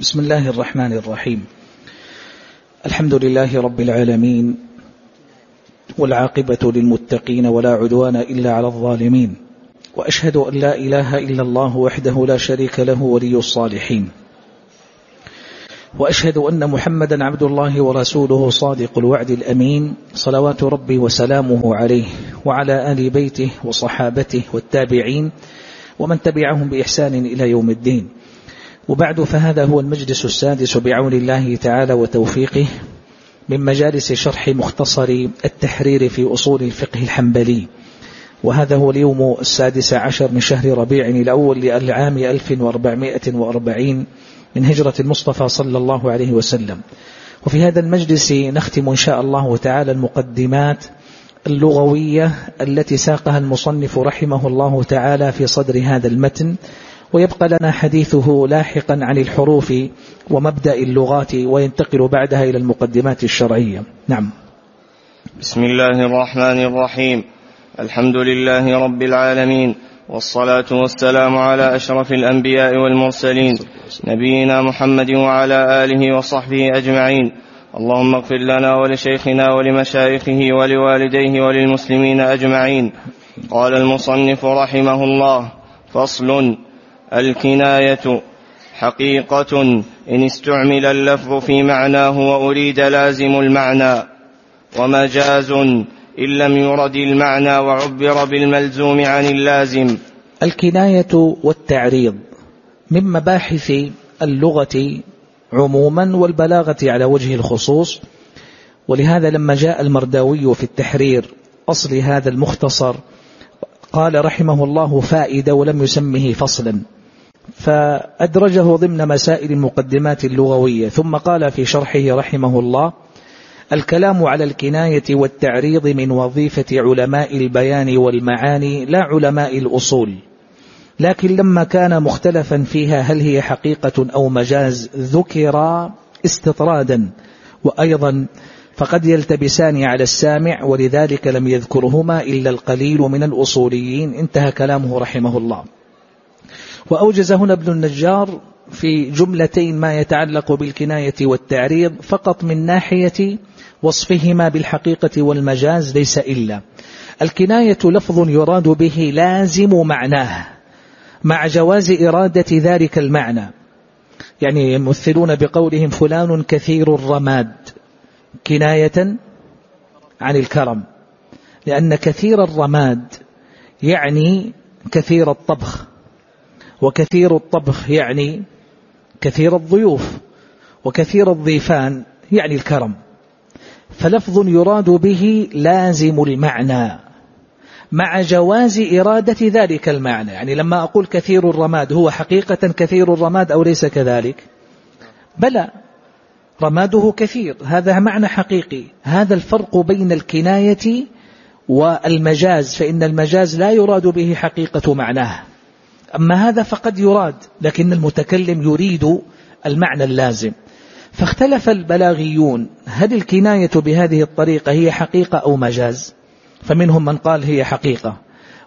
بسم الله الرحمن الرحيم. الحمد لله رب العالمين والعاقبة للمتقين ولا عدوان إلا على الظالمين وأشهد أن لا إله إلا الله وحده لا شريك له ولي الصالحين وأشهد أن محمدا عبد الله ورسوله صادق الوعد الأمين صلوات ربي وسلامه عليه وعلى آل بيته وصحابته والتابعين ومن تبعهم بإحسان إلى يوم الدين. وبعد فهذا هو المجلس السادس بعون الله تعالى وتوفيقه من مجالس شرح مختصر التحرير في أصول الفقه الحنبلي. وهذا هو اليوم السادس عشر من شهر ربيع الأول للعام 1440 من هجرة المصطفى صلى الله عليه وسلم. وفي هذا المجلس نختم إن شاء الله تعالى المقدمات اللغوية التي ساقها المصنف رحمه الله تعالى في صدر هذا المتن. ويبقى لنا حديثه لاحقا عن الحروف ومبدأ اللغات وينتقل بعدها إلى المقدمات الشرعية. نعم. بسم الله الرحمن الرحيم. الحمد لله رب العالمين والصلاة والسلام على أشرف الأنبياء والمرسلين نبينا محمد وعلى آله وصحبه أجمعين. اللهم اغفر لنا ولشيخنا ولمشايخه ولوالديه وللمسلمين أجمعين. قال المصنف رحمه الله فصل الكناية. حقيقة إن استعمل اللفظ في معناه وأريد لازم المعنى. ومجاز إن لم يرد المعنى وعبر بالملزوم عن اللازم. الكناية والتعريض من مباحث اللغة عموما والبلاغة على وجه الخصوص. ولهذا لما جاء المرداوي في التحرير أصل هذا المختصر قال رحمه الله فائدة ولم يسمه فصلا. فأدرجه ضمن مسائل المقدمات اللغوية ثم قال في شرحه رحمه الله الكلام على الكناية والتعريض من وظيفة علماء البيان والمعاني لا علماء الأصول. لكن لما كان مختلفا فيها هل هي حقيقة أو مجاز ذكر استطرادا. وأيضا فقد يلتبسان على السامع ولذلك لم يذكرهما إلا القليل من الأصوليين. انتهى كلامه رحمه الله. وأوجز هنا ابن النجار في جملتين ما يتعلق بالكناية والتعريض فقط من ناحية وصفهما بالحقيقة والمجاز ليس إلا. الكناية لفظ يراد به لازم معناه مع جواز إرادة ذلك المعنى. يعني يمثلون بقولهم فلان كثير الرماد. كناية عن الكرم. لأن كثير الرماد يعني كثير الطبخ. وكثير الطبخ يعني كثير الضيوف وكثير الضيفان يعني الكرم. فلفظ يراد به لازم المعنى مع جواز إرادة ذلك المعنى. يعني لما أقول كثير الرماد هو حقيقة كثير الرماد أو ليس كذلك؟ بلى رماده كثير. هذا معنى حقيقي. هذا الفرق بين الكناية والمجاز فإن المجاز لا يراد به حقيقة معناه. أما هذا فقد يراد لكن المتكلم يريد المعنى اللازم. فاختلف البلاغيون هل الكناية بهذه الطريقة هي حقيقة أو مجاز؟ فمنهم من قال هي حقيقة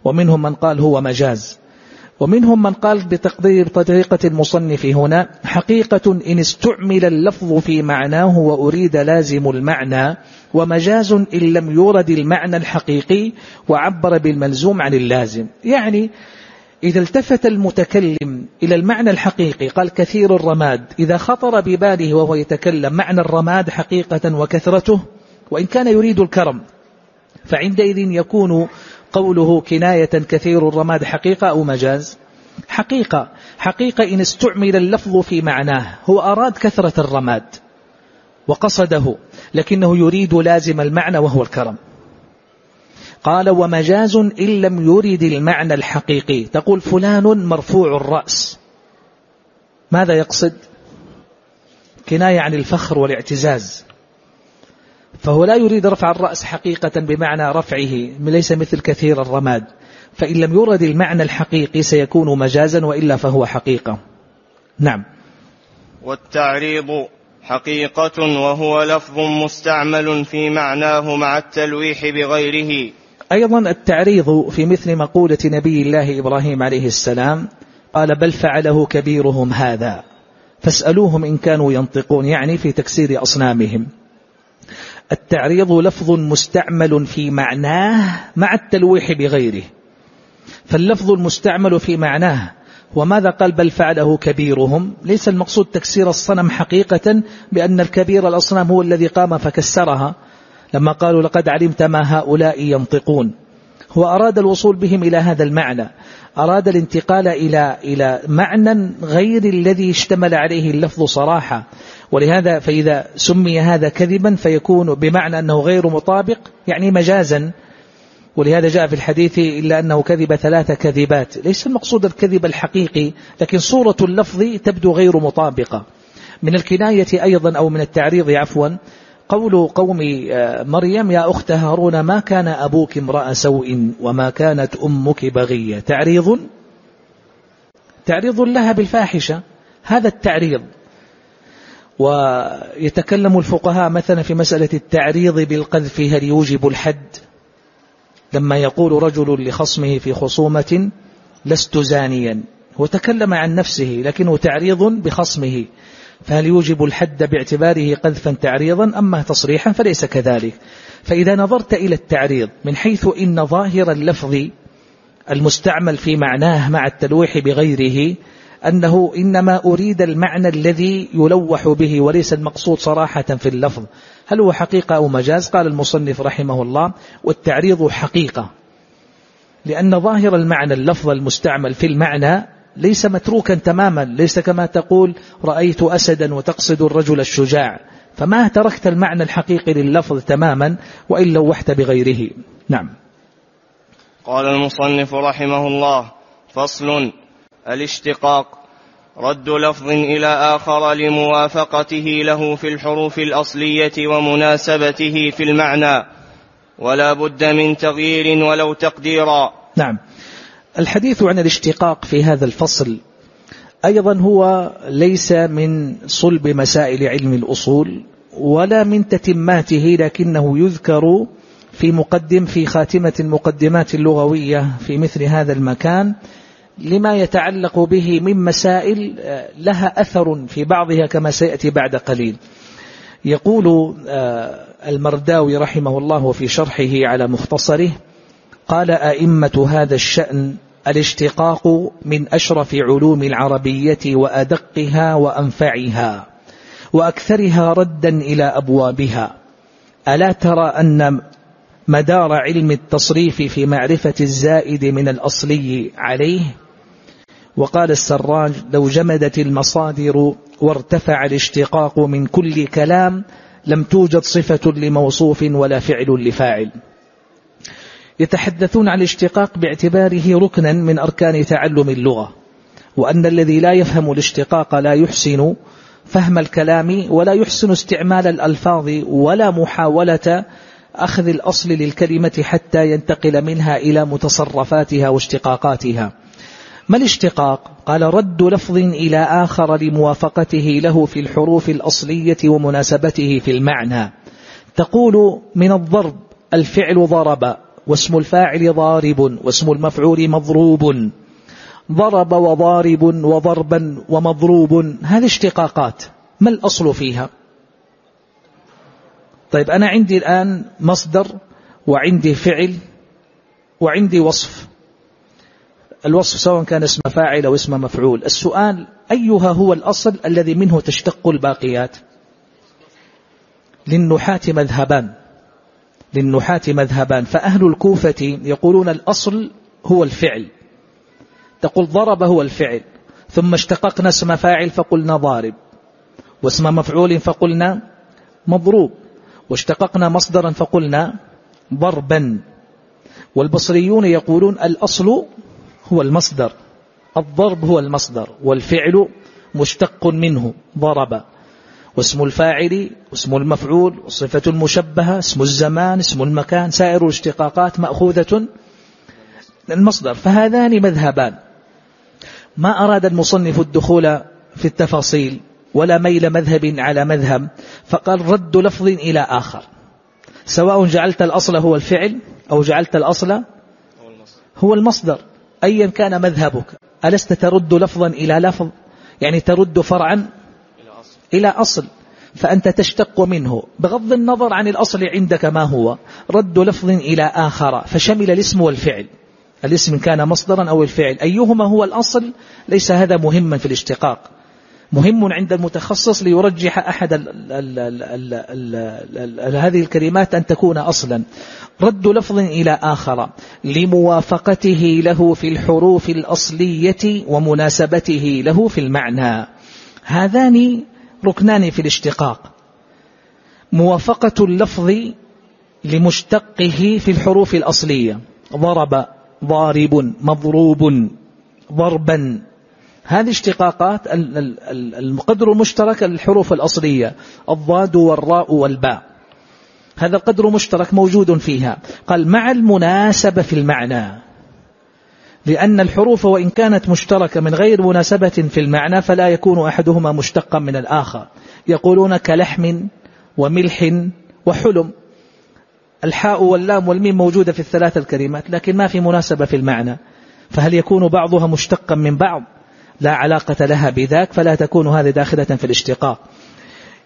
ومنهم من قال هو مجاز. ومنهم من قال بتقدير طريقة المصنف هنا حقيقة إن استعمل اللفظ في معناه وأريد لازم المعنى ومجاز إن لم يورد المعنى الحقيقي وعبر بالملزوم عن اللازم. يعني إذا التفت المتكلم إلى المعنى الحقيقي قال كثير الرماد إذا خطر بباله وهو يتكلم معنى الرماد حقيقة وكثرته وإن كان يريد الكرم فعندئذ يكون قوله كناية كثير الرماد حقيقة أو مجاز؟ حقيقة. حقيقة إن استعمل اللفظ في معناه هو أراد كثرة الرماد وقصده لكنه يريد لازم المعنى وهو الكرم. قال ومجاز إن لم يرد المعنى الحقيقي. تقول فلان مرفوع الرأس. ماذا يقصد؟ كناية عن الفخر والاعتزاز. فهو لا يريد رفع الرأس حقيقة بمعنى رفعه ليس مثل كثير الرماد. فإن لم يرد المعنى الحقيقي سيكون مجازا وإلا فهو حقيقة. نعم. والتعريض حقيقة وهو لفظ مستعمل في معناه مع التلويح بغيره. أيضا التعريض في مثل مقولة نبي الله إبراهيم عليه السلام قال بل فعله كبيرهم هذا فاسألوهم إن كانوا ينطقون. يعني في تكسير أصنامهم. التعريض لفظ مستعمل في معناه مع التلويح بغيره. فاللفظ المستعمل في معناه وماذا قال بل فعله كبيرهم. ليس المقصود تكسير الصنم حقيقة بأن الكبير الأصنام هو الذي قام فكسرها. لما قالوا لقد علمت ما هؤلاء ينطقون. هو أراد الوصول بهم إلى هذا المعنى. أراد الانتقال إلى إلى معنى غير الذي اشتمل عليه اللفظ صراحة. ولهذا فإذا سمي هذا كذبا فيكون بمعنى أنه غير مطابق يعني مجازا. ولهذا جاء في الحديث إلا أنه كذب ثلاث كذبات. ليس المقصود الكذب الحقيقي لكن صورة اللفظ تبدو غير مطابقة. من الكناية أيضا أو من التعريض عفوا قول قوم آه، مريم يا أخت هارون ما كان أبوك امرأ سوء وما كانت أمك بغية؟ تعريض؟ تعريض لها بالفاحشة هذا التعريض. ويتكلم الفقهاء مثلا في مسألة التعريض بالقذف هل يوجب الحد؟ لما يقول رجل لخصمه في خصومة لست زانيا. هو تكلم عن نفسه لكنه تعريض بخصمه. فهل يوجب الحد باعتباره قذفا تعريضا أما تصريحا فليس كذلك. فإذا نظرت إلى التعريض من حيث إن ظاهر اللفظ المستعمل في معناه مع التلويح بغيره أنه إنما أريد المعنى الذي يلوح به وليس المقصود صراحة في اللفظ. هل هو حقيقة أو مجاز؟ قال المصنف رحمه الله والتعريض حقيقة. لأن ظاهر المعنى اللفظ المستعمل في المعنى ليس متروكا تماما ليس كما تقول رأيت أسدا وتقصد الرجل الشجاع. فما تركت المعنى الحقيقي لللفظ تماما وإن لوحت بغيره. نعم. قال المصنف رحمه الله فصل الاشتقاق. رد لفظ إلى آخر لموافقته له في الحروف الأصلية ومناسبته في المعنى. ولا بد من تغيير ولو تقديرا. نعم. الحديث عن الاشتقاق في هذا الفصل أيضا هو ليس من صلب مسائل علم الأصول ولا من تتماته لكنه يذكر في مقدم في خاتمة المقدمات اللغوية في مثل هذا المكان لما يتعلق به من مسائل آه، لها أثر في بعضها كما سيأتي بعد قليل. يقول آه، المرداوي رحمه الله في شرحه على مختصره قال أئمة هذا الشأن الاشتقاق من أشرف علوم العربية وأدقها وأنفعها وأكثرها ردا إلى أبوابها. ألا ترى أن مدار علم التصريف في معرفة الزائد من الأصلي عليه؟ وقال السراج لو جمدت المصادر وارتفع الاشتقاق من كل كلام لم توجد صفة لموصوف ولا فعل لفاعل. يتحدثون عن الاشتقاق باعتباره ركنا من أركان تعلم اللغة وأن الذي لا يفهم الاشتقاق لا يحسن فهم الكلام ولا يحسن استعمال الألفاظ ولا محاولة أخذ الأصل للكلمة حتى ينتقل منها إلى متصرفاتها واشتقاقاتها. ما الاشتقاق؟ قال رد لفظ إلى آخر لموافقته له في الحروف الأصلية ومناسبته في المعنى. تقول من الضرب الفعل ضرب. واسم الفاعل ضارب واسم المفعول مضروب. ضرب وضارب وضربا ومضروب. هذه اشتقاقات. ما الأصل فيها؟ طيب أنا عندي الآن مصدر وعندي فعل وعندي وصف. الوصف سواء كان اسم فاعل أو اسم مفعول. السؤال أيها هو الأصل الذي منه تشتق الباقيات؟ للنحاة مذهبان. للنحاة مذهبان. فأهل الكوفة يقولون الأصل هو الفعل. تقول ضرب هو الفعل. ثم اشتققنا اسم فاعل فقلنا ضارب. واسم مفعول فقلنا مضروب. واشتققنا مصدرا فقلنا ضربا. والبصريون يقولون الأصل هو المصدر. الضرب هو المصدر. والفعل مشتق منه. ضرب. واسم الفاعل واسم المفعول والصفة المشبهة اسم الزمان اسم المكان سائر الاشتقاقات مأخوذة المصدر. فهذان مذهبان. ما أراد المصنف الدخول في التفاصيل ولا ميل مذهب على مذهب فقال رد لفظ إلى آخر. سواء جعلت الأصل هو الفعل أو جعلت الأصل هو المصدر. أيا كان مذهبك ألست ترد لفظا إلى لفظ؟ يعني ترد فرعا إلى أصل فأنت تشتق منه. بغض النظر عن الأصل عندك ما هو رد لفظ إلى آخر فشمل الاسم والفعل. الاسم كان مصدرا أو الفعل. أيهما هو الأصل؟ ليس هذا مهما في الاشتقاق. مهم عند المتخصص ليرجح أحد هذه الكلمات أن تكون أصلا. رد لفظ إلى آخر. لموافقته له في الحروف الأصلية ومناسبته له في المعنى. هذان ركنان في الاشتقاق. موافقة اللفظ لمشتقه في الحروف الأصلية. ضرب ضارب مضروب ضربا. هذه اشتقاقات القدر المشترك للحروف الأصلية. الضاد والراء والباء. هذا القدر مشترك موجود فيها. قال مع المناسبة في المعنى. لأن الحروف وإن كانت مشتركة من غير مناسبة في المعنى فلا يكون أحدهما مشتقا من الآخر. يقولون كلحم وملح وحلم. الحاء واللام والميم موجودة في الثلاث الكلمات لكن ما في مناسبة في المعنى. فهل يكون بعضها مشتقا من بعض؟ لا علاقة لها بذاك فلا تكون هذه داخلة في الاشتقاق.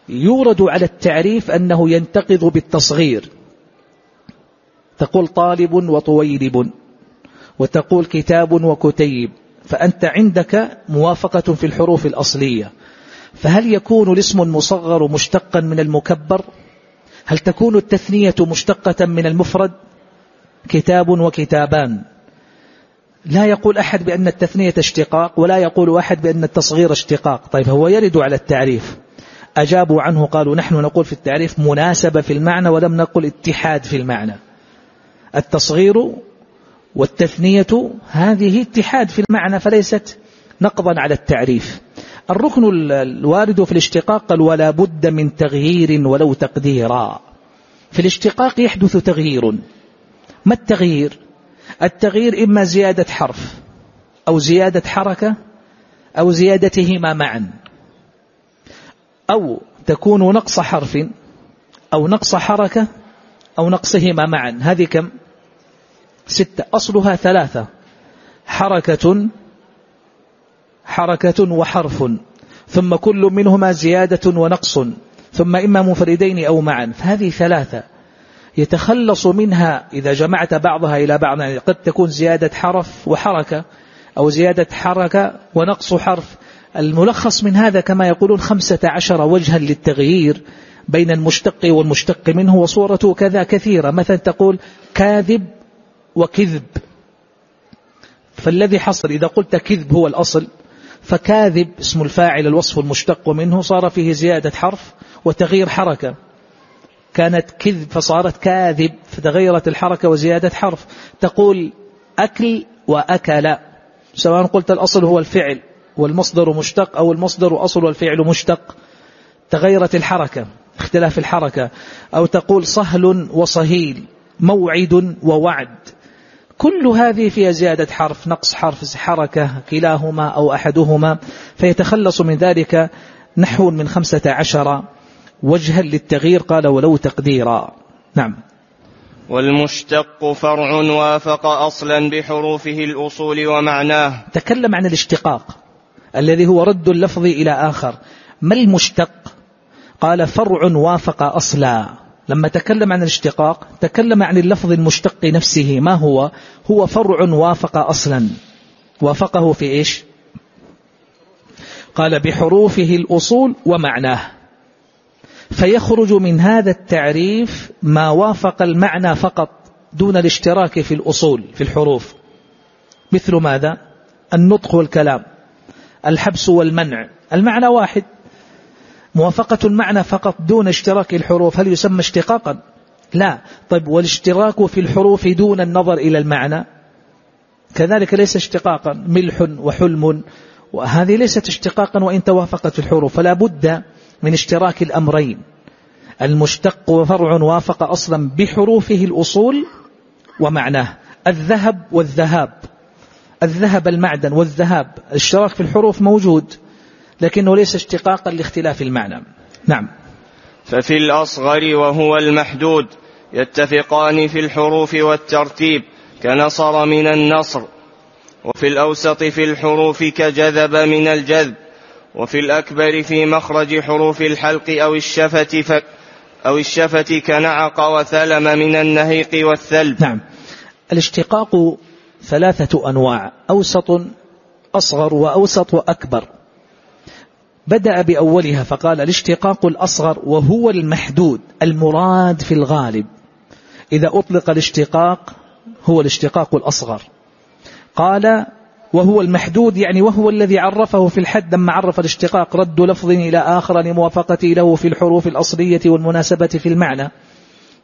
يورد على التعريف أنه ينتقض بالتصغير. تقول طالب وطويلب. وتقول كتاب وكتيب فأنت عندك موافقة في الحروف الأصلية. فهل يكون الاسم المصغر مشتقا من المكبر؟ هل تكون التثنية مشتقة من المفرد؟ كتاب وكتابان. لا يقول أحد بأن التثنية اشتقاق ولا يقول أحد بأن التصغير اشتقاق. طيب هو يرد على التعريف. أجابوا عنه قالوا نحن نقول في التعريف مناسبة في المعنى ولم نقل اتحاد في المعنى. التصغير والتثنية هذه اتحاد في المعنى فليست نقضا على التعريف. الركن الوارد في الاشتقاق قال ولا بد من تغيير ولو تقديرا. في الاشتقاق يحدث تغيير. ما التغيير؟ التغيير إما زيادة حرف أو زيادة حركة أو زيادتهما معا. أو تكون نقص حرف أو نقص حركة أو نقصهما معا. هذه كم؟ ستة أصلها ثلاثة. حركة حركة وحرف. ثم كل منهما زيادة ونقص. ثم إما مفردين أو معا. فهذه ثلاثة. يتخلص منها إذا جمعت بعضها إلى بعض. يعني قد تكون زيادة حرف وحركة أو زيادة حركة ونقص حرف. الملخص من هذا كما يقولون خمسة عشر وجها للتغيير بين المشتق والمشتق منه وصورته كذا كثيرة. مثلا تقول كاذب وكذب. فالذي حصل إذا قلت كذب هو الأصل فكاذب اسم الفاعل الوصف المشتق منه صار فيه زيادة حرف وتغيير حركة. كانت كذب فصارت كاذب فتغيرت الحركة وزيادة حرف. تقول أكل وأكل سواء قلت الأصل هو الفعل والمصدر مشتق أو المصدر أصل والفعل مشتق. تغيرت الحركة اختلاف الحركة. أو تقول صهل وصهيل موعد ووعد. كل هذه فيها زيادة حرف نقص حرف حركة كلاهما أو أحدهما فيتخلص من ذلك نحو من خمسة عشر وجها للتغيير قال ولو تقديرا. نعم. والمشتق فرع وافق أصلا بحروفه الأصول ومعناه. تكلم عن الاشتقاق الذي هو رد اللفظ إلى آخر. ما المشتق؟ قال فرع وافق أصلا. لما تكلم عن الاشتقاق تكلم عن اللفظ المشتق نفسه ما هو؟ هو فرع وافق أصلا. وافقه في إيش؟ قال بحروفه الأصول ومعناه. فيخرج من هذا التعريف ما وافق المعنى فقط دون الاشتراك في الأصول في الحروف. مثل ماذا؟ النطق والكلام الحبس والمنع. المعنى واحد. موافقة المعنى فقط دون اشتراك الحروف هل يسمى اشتقاقا؟ لا. طيب والاشتراك في الحروف دون النظر إلى المعنى؟ كذلك ليس اشتقاقا ملح وحلم وهذه ليست اشتقاقا وإن توافقت الحروف فلا بد من اشتراك الأمرين. المشتق وفرع وافق أصلا بحروفه الأصول ومعناه. الذهب والذهاب. الذهب المعدن والذهاب الاشتراك في الحروف موجود. لكنه ليس اشتقاقا لاختلاف المعنى. نعم. ففي الأصغر وهو المحدود يتفقان في الحروف والترتيب كنصر من النصر. وفي الأوسط في الحروف كجذب من الجذب. وفي الأكبر في مخرج حروف الحلق أو الشفة ف أو الشفة كنعق وثلم من النهيق والثلب. نعم. الاشتقاق ثلاثة أنواع أوسط أصغر وأوسط وأكبر. بدأ بأولها فقال الاشتقاق الأصغر وهو المحدود المراد في الغالب. إذا أطلق الاشتقاق هو الاشتقاق الأصغر. قال وهو المحدود يعني وهو الذي عرفه في الحد لما عرف الاشتقاق رد لفظ إلى آخر لموافقته له في الحروف الأصلية والمناسبة في المعنى.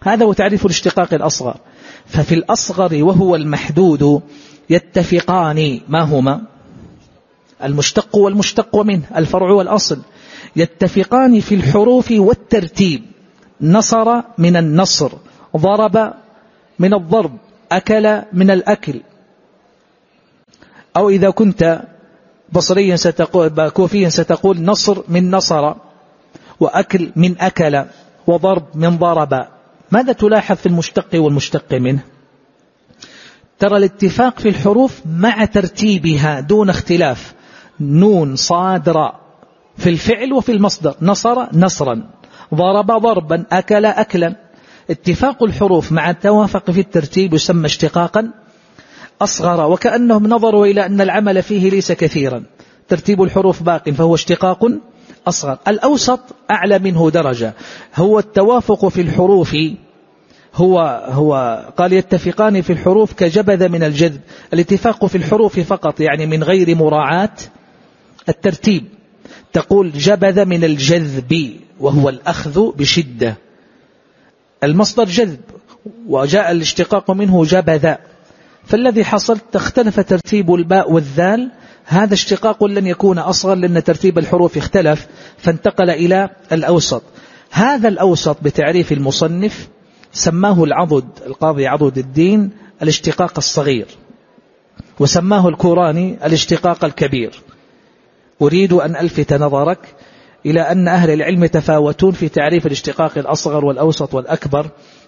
هذا هو تعريف الاشتقاق الأصغر. ففي الأصغر وهو المحدود يتفقان ما هما؟ المشتق والمشتق منه الفرع والأصل. يتفقان في الحروف والترتيب. نصر من النصر ضرب من الضرب أكل من الأكل. أو إذا كنت بصريا ستقول كوفيا ستقول نصر من نصر وأكل من أكل وضرب من ضرب. ماذا تلاحظ في المشتق والمشتق منه؟ ترى الاتفاق في الحروف مع ترتيبها دون اختلاف. نون صاد راء في الفعل وفي المصدر. نصر نصرا. ضرب ضربا. أكل أكلا. اتفاق الحروف مع التوافق في الترتيب يسمى اشتقاقا. أصغر. وكأنهم نظروا إلى أن العمل فيه ليس كثيرا. ترتيب الحروف باق. فهو اشتقاق أصغر. الأوسط أعلى منه درجة. هو التوافق في الحروف. هو هو قال يتفقان في الحروف كجبذ من الجذب. الاتفاق في الحروف فقط. يعني من غير مراعاة. الترتيب. تقول جبذ من الجذب وهو الأخذ بشدة. المصدر جذب وجاء الاشتقاق منه جبذ. فالذي حصل تختلف ترتيب الباء والذال. هذا اشتقاق لن يكون أصغر لأن ترتيب الحروف اختلف فانتقل إلى الأوسط. هذا الأوسط بتعريف المصنف سماه العضد القاضي عضد الدين الاشتقاق الصغير. وسماه الكوراني الاشتقاق الكبير. أريد أن ألفت نظرك إلى أن أهل العلم تفاوتون في تعريف الاشتقاق الأصغر والأوسط والأكبر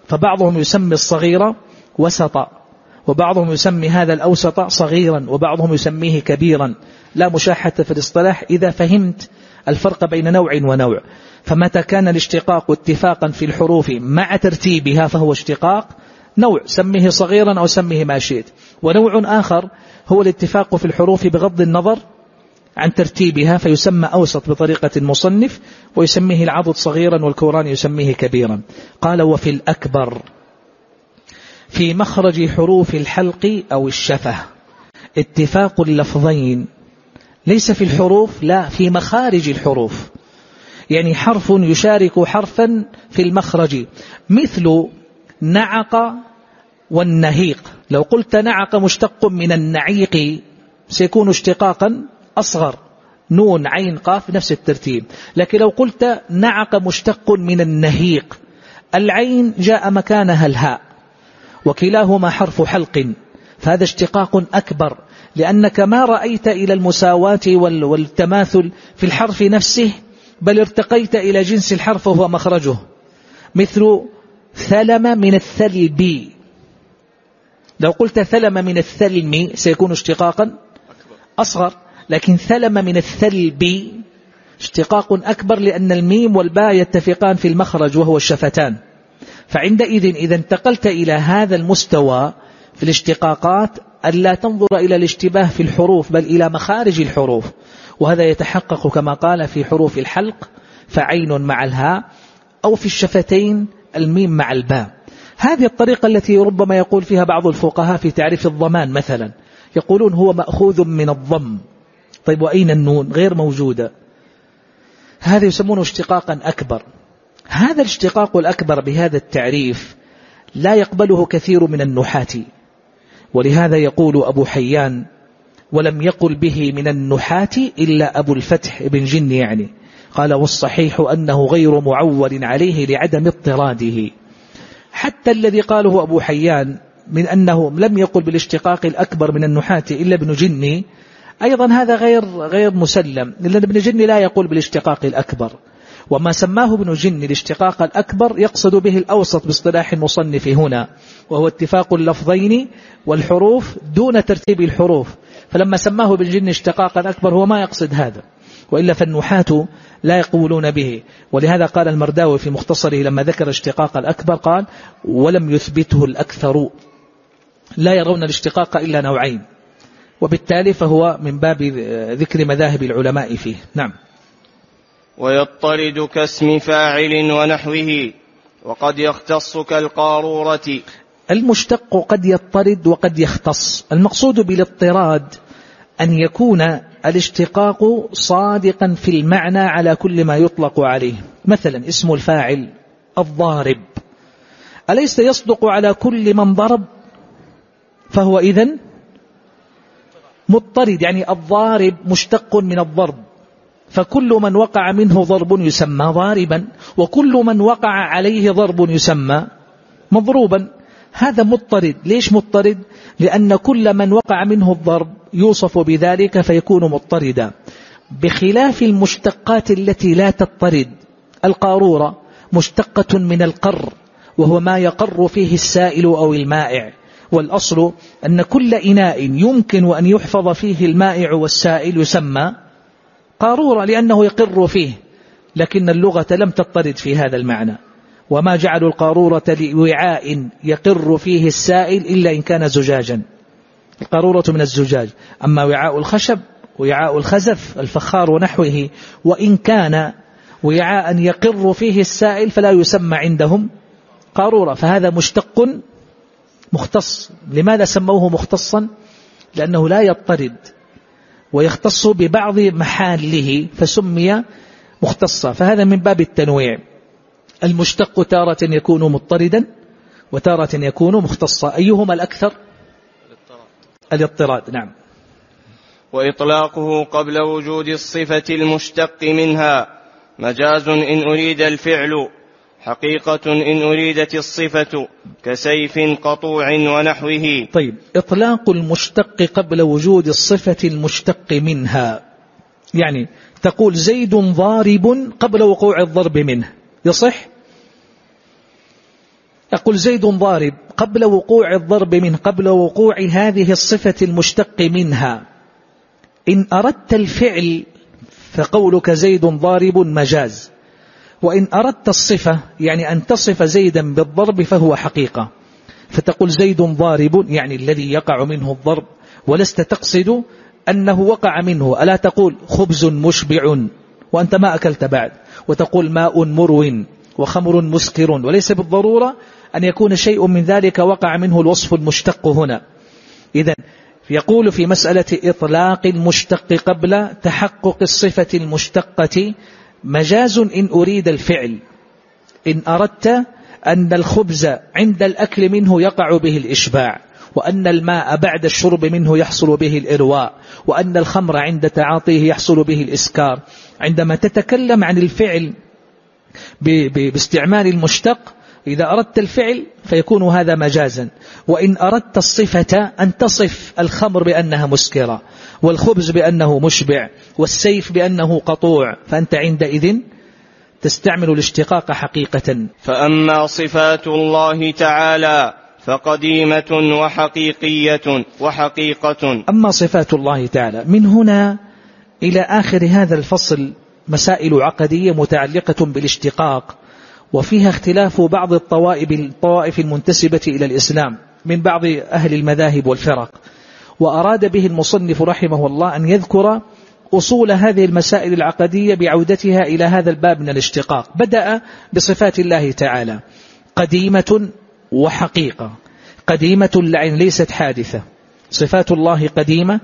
فبعضهم يسمي الصغير وسطا وبعضهم يسمي هذا الأوسط صغيرا وبعضهم يسميه كبيرا. لا مشاحة في الاصطلاح إذا فهمت الفرق بين نوع ونوع. فمتى كان الاشتقاق اتفاقا في الحروف مع ترتيبها فهو اشتقاق؟ نوع سميه صغيرا أو سميه ما شئت. ونوع آخر هو الاتفاق في الحروف بغض النظر عن ترتيبها فيسمى أوسط بطريقة المصنف ويسميه العضد صغيرا والكوران يسميه كبيرا. قال وفي الأكبر في مخرج حروف الحلق أو الشفة. اتفاق اللفظين. ليس في الحروف لا في مخارج الحروف. يعني حرف يشارك حرفا في المخرج. مثل نعق والنهيق. لو قلت نعق مشتق من النعيق سيكون اشتقاقا. أصغر نون عين قاف نفس الترتيب. لكن لو قلت نعق مشتق من النهيق العين جاء مكانها الهاء وكلاهما حرف حلق. فهذا اشتقاق أكبر لأنك ما رأيت إلى المساواة والتماثل في الحرف نفسه بل ارتقيت إلى جنس الحرف وهو مخرجه. مثل ثلم من الثلب. لو قلت ثلم من الثلم سيكون اشتقاقا أصغر. لكن ثلم من الثلب. اشتقاق أكبر لأن الميم والباء يتفقان في المخرج وهو الشفتان. فعندئذ إذا انتقلت إلى هذا المستوى في الاشتقاقات ألا تنظر إلى الاشتباه في الحروف بل إلى مخارج الحروف. وهذا يتحقق كما قال في حروف الحلق فعين مع الهاء أو في الشفتين الميم مع الباء. هذه الطريقة التي ربما يقول فيها بعض الفقهاء في تعريف الضمان مثلا. يقولون هو مأخوذ من الضم. طيب وأين النون؟ غير موجودة. هذا يسمونه اشتقاقا أكبر. هذا الاشتقاق الأكبر بهذا التعريف لا يقبله كثير من النحاة. ولهذا يقول أبو حيان ولم يقل به من النحاة إلا أبو الفتح ابن جن يعني. قال والصحيح أنه غير معول عليه لعدم اضطراده. حتى الذي قاله أبو حيان من أنه لم يقل بالاشتقاق الأكبر من النحاة إلا ابن جني أيضا هذا غير غير مسلم لأن ابن جني لا يقول بالاشتقاق الأكبر. وما سماه ابن جن الاشتقاق الأكبر يقصد به الأوسط باصطلاح المصنف هنا وهو اتفاق اللفظين والحروف دون ترتيب الحروف. فلما سماه ابن جن اشتقاقا أكبر هو ما يقصد هذا وإلا فالنحاة لا يقولون به. ولهذا قال المرداوي في مختصره لما ذكر اشتقاق الأكبر قال ولم يثبته الأكثر. لا يرون الاشتقاق إلا نوعين وبالتالي فهو من باب ذكر مذاهب العلماء فيه. نعم. ويطرد كاسم فاعل ونحوه وقد يختص كالقارورة. المشتق قد يطرد وقد يختص. المقصود بالاضطراد أن يكون الاشتقاق صادقا في المعنى على كل ما يطلق عليه. مثلا اسم الفاعل الضارب. أليس يصدق على كل من ضرب؟ فهو إذن مضطرد يعني الضارب مشتق من الضرب. فكل من وقع منه ضرب يسمى ضاربا وكل من وقع عليه ضرب يسمى مضروبا. هذا مضطرد. ليش مضطرد؟ لأن كل من وقع منه الضرب يوصف بذلك فيكون مضطردا. بخلاف المشتقات التي لا تضطرد القارورة مشتقة من القر وهو ما يقر فيه السائل أو المائع. والأصل أن كل إناء يمكن أن يحفظ فيه المائع والسائل يسمى قارورة لأنه يقر فيه لكن اللغة لم تضطرد في هذا المعنى. وما جعلوا القارورة لوعاء يقر فيه السائل إلا إن كان زجاجا. القارورة من الزجاج. أما وعاء الخشب وعاء الخزف الفخار ونحوه وإن كان وعاء يقر فيه السائل فلا يسمى عندهم قارورة. فهذا مشتق مختص. لماذا سموه مختصا؟ لأنه لا يضطرد ويختص ببعض محاله فسمي مختصا. فهذا من باب التنويع. المشتق تارة يكون مضطردا وتارة يكون مختصا. أيهما الأكثر؟ الاضطراد. نعم. وإطلاقه قبل وجود الصفة المشتق منها. مجاز إن أريد الفعل. حقيقة إن أريدت الصفة كسيف قطوع ونحوه. طيب إطلاق المشتق قبل وجود الصفة المشتق منها. يعني تقول زيد ضارب قبل وقوع الضرب منه. يصح؟ يقول زيد ضارب قبل وقوع الضرب منه قبل وقوع هذه الصفة المشتق منها. إن أردت الفعل فقولك زيد ضارب مجاز. وإن أردت الصفة يعني أن تصف زيدا بالضرب فهو حقيقة. فتقول زيد ضارب يعني الذي يقع منه الضرب ولست تقصد أنه وقع منه. ألا تقول خبز مشبع وأنت ما أكلت بعد؟ وتقول ماء مرو وخمر مسكر وليس بالضرورة أن يكون شيء من ذلك وقع منه الوصف المشتق هنا. إذا يقول في مسألة إطلاق المشتق قبل تحقق الصفة المشتقة مجاز إن أريد الفعل. إن أردت أن الخبز عند الأكل منه يقع به الإشباع وأن الماء بعد الشرب منه يحصل به الإرواء وأن الخمر عند تعاطيه يحصل به الإسكار. عندما تتكلم عن الفعل باستعمال المشتق إذا أردت الفعل فيكون هذا مجازا. وإن أردت الصفة أن تصف الخمر بأنها مسكرة والخبز بأنه مشبع والسيف بأنه قطوع فأنت عندئذ تستعمل الاشتقاق حقيقة. فأما صفات الله تعالى فقديمة وحقيقية وحقيقة. أما صفات الله تعالى من هنا إلى آخر هذا الفصل مسائل عقدية متعلقة بالاشتقاق. وفيها اختلاف بعض الطوائف الطوائف المنتسبة إلى الإسلام من بعض أهل المذاهب والفرق. وأراد به المصنف رحمه الله أن يذكر أصول هذه المسائل العقدية بعودتها إلى هذا الباب من الاشتقاق. بدأ بصفات الله تعالى. قديمة وحقيقة. قديمة لعين ليست حادثة. صفات الله قديمة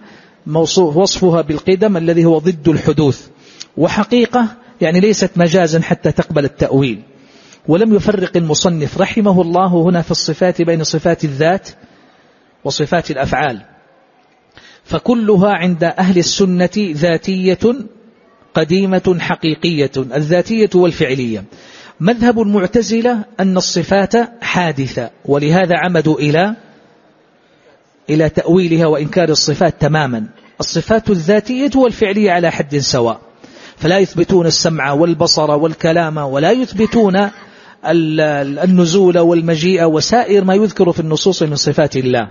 وصفها بالقدم الذي هو ضد الحدوث. وحقيقة يعني ليست مجازا حتى تقبل التأويل. ولم يفرق المصنف رحمه الله هنا في الصفات بين صفات الذات وصفات الأفعال. فكلها عند أهل السنة ذاتية قديمة حقيقية الذاتية والفعلية. مذهب المعتزلة أن الصفات حادثة ولهذا عمدوا إلى إلى تأويلها وإنكار الصفات تماما. الصفات الذاتية والفعلية على حد سواء. فلا يثبتون السمع والبصر والكلام ولا يثبتون النزول والمجيء وسائر ما يذكر في النصوص من صفات الله.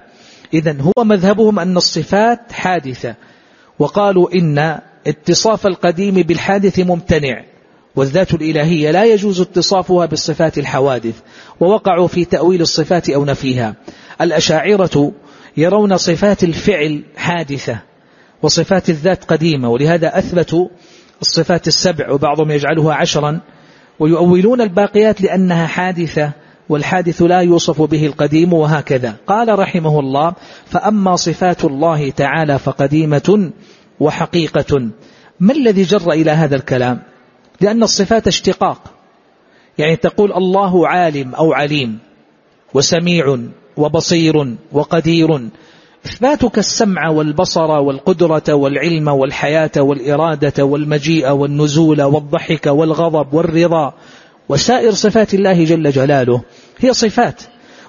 إذا هو مذهبهم أن الصفات حادثة. وقالوا إن اتصاف القديم بالحادث ممتنع والذات الإلهية لا يجوز اتصافها بالصفات الحوادث ووقعوا في تأويل الصفات أو نفيها. الأشاعرة يرون صفات الفعل حادثة وصفات الذات قديمة ولهذا أثبتوا الصفات السبع وبعضهم يجعلها عشرا ويؤولون الباقيات لأنها حادثة والحادث لا يوصف به القديم وهكذا. قال رحمه الله فأما صفات الله تعالى فقديمة وحقيقة. ما الذي جر إلى هذا الكلام؟ لأن الصفات اشتقاق. يعني تقول الله عالم أو عليم وسميع وبصير وقدير إثباتك السمع والبصر والقدرة والعلم والحياة والإرادة والمجيء والنزول والضحك والغضب والرضا وسائر صفات الله جل جلاله. هي صفات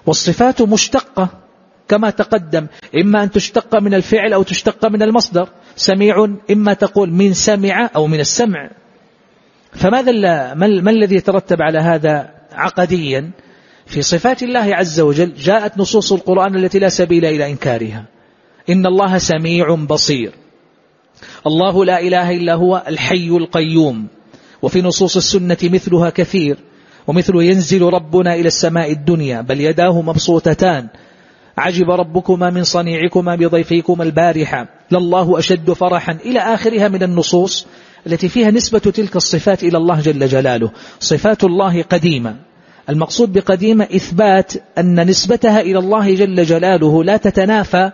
والصفات مشتقة كما تقدم. إما أن تشتق من الفعل أو تشتق من المصدر. سميع إما تقول من سمع أو من السمع. فماذا ما الذي يترتب على هذا عقديا؟ في صفات الله عز وجل جاءت نصوص القرآن التي لا سبيل إلى إنكارها. إن الله سميع بصير. الله لا إله إلا هو الحي القيوم. وفي نصوص السنة مثلها كثير. ومثل ينزل ربنا إلى السماء الدنيا بل يداه مبسوطتان. عجب ربكما من صنيعكما بضيفيكما البارحة. لله أشد فرحا. إلى آخرها من النصوص التي فيها نسبة تلك الصفات إلى الله جل جلاله. صفات الله قديمة. المقصود بقديمة إثبات أن نسبتها إلى الله جل جلاله لا تتنافى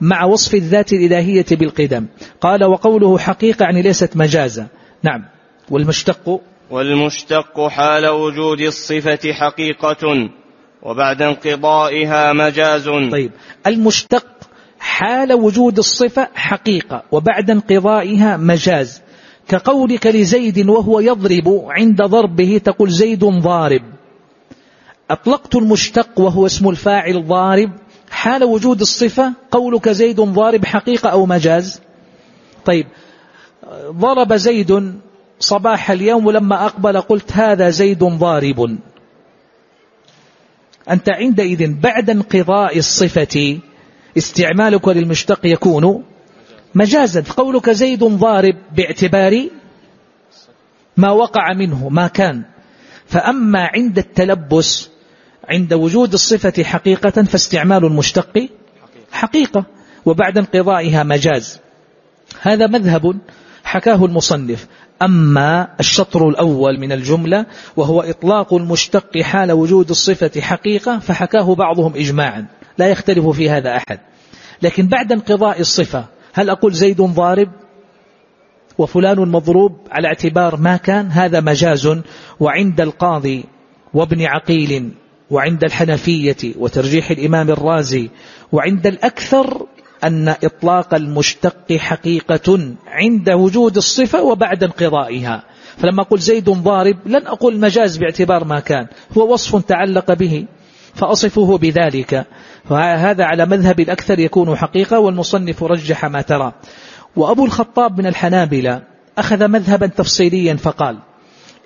مع وصف الذات الإلهية بالقدم. قال وقوله حقيقة يعني ليست مجازا. نعم. والمشتق؟ والمشتق حال وجود الصفة حقيقة وبعد انقضائها مجاز. طيب. المشتق حال وجود الصفة حقيقة وبعد انقضائها مجاز. كقولك لزيد وهو يضرب عند ضربه تقول زيد ضارب. أطلقت المشتق وهو اسم الفاعل ضارب حال وجود الصفة قولك زيد ضارب حقيقة أو مجاز؟ طيب ضرب زيد صباح اليوم ولما أقبل قلت هذا زيد ضارب. أنت عندئذ بعد انقضاء الصفة استعمالك للمشتق يكون مجازا. قولك زيد ضارب باعتبار ما وقع منه ما كان. فأما عند التلبس عند وجود الصفة حقيقة فاستعمال المشتق حقيقة وبعد انقضائها مجاز. هذا مذهب حكاه المصنف. أما الشطر الأول من الجملة وهو إطلاق المشتق حال وجود الصفة حقيقة فحكاه بعضهم إجماعا. لا يختلف في هذا أحد. لكن بعد انقضاء الصفة هل أقول زيد ضارب وفلان مضروب؟ على اعتبار ما كان هذا مجاز. وعند القاضي وابن عقيل وعند الحنفية وترجيح الإمام الرازي وعند الأكثر أن إطلاق المشتق حقيقة عند وجود الصفة وبعد انقضائها. فلما أقول زيد ضارب لن أقول مجاز باعتبار ما كان هو وصف تعلق به فأصفه بذلك. فهذا على مذهب الأكثر يكون حقيقة والمصنف رجح ما ترى. وأبو الخطاب من الحنابلة أخذ مذهبا تفصيليا فقال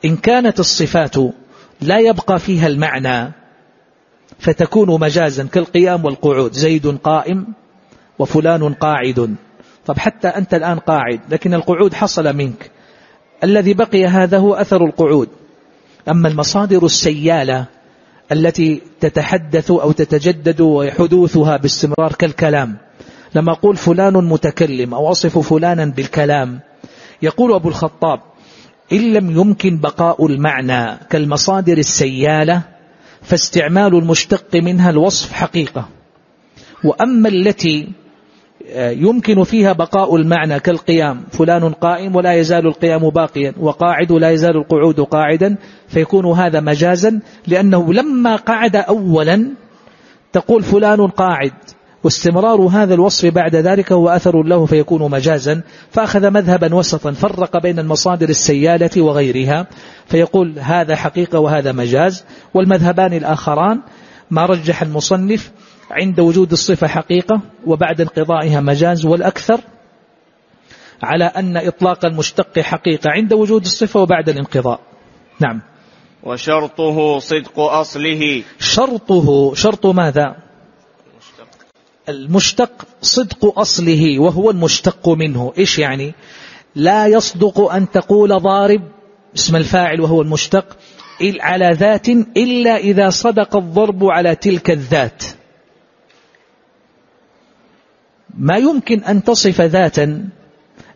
إن كانت الصفات لا يبقى فيها المعنى فتكون مجازا كالقيام والقعود. زيد قائم وفلان قاعد. طب حتى أنت الآن قاعد لكن القعود حصل منك. الذي بقي هذا هو أثر القعود. أما المصادر السيالة التي تتحدث أو تتجدد وحدوثها باستمرار كالكلام. لما أقول فلان متكلم أو أصف فلانا بالكلام يقول أبو الخطاب إن لم يمكن بقاء المعنى كالمصادر السيالة فاستعمال المشتق منها الوصف حقيقة. وأما التي آه، يمكن فيها بقاء المعنى كالقيام فلان قائم ولا يزال القيام باقيا وقاعد لا يزال القعود قاعدا فيكون هذا مجازا لأنه لما قعد أولا تقول فلان قاعد واستمرار هذا الوصف بعد ذلك هو أثر له فيكون مجازا فأخذ مذهبا وسطا فرق بين المصادر السيالة وغيرها فيقول هذا حقيقة وهذا مجاز والمذهبان الآخران ما رجح المصنف عند وجود الصفة حقيقة وبعد انقضائها مجاز والأكثر على أن إطلاق المشتق حقيقة عند وجود الصفة وبعد الانقضاء. نعم. وشرطه صدق أصله. شرطه شرط ماذا؟ المشتق صدق أصله وهو المشتق منه. إيش يعني؟ لا يصدق أن تقول ضارب اسم الفاعل وهو المشتق على ذات إلا إذا صدق الضرب على تلك الذات. ما يمكن أن تصف ذاتا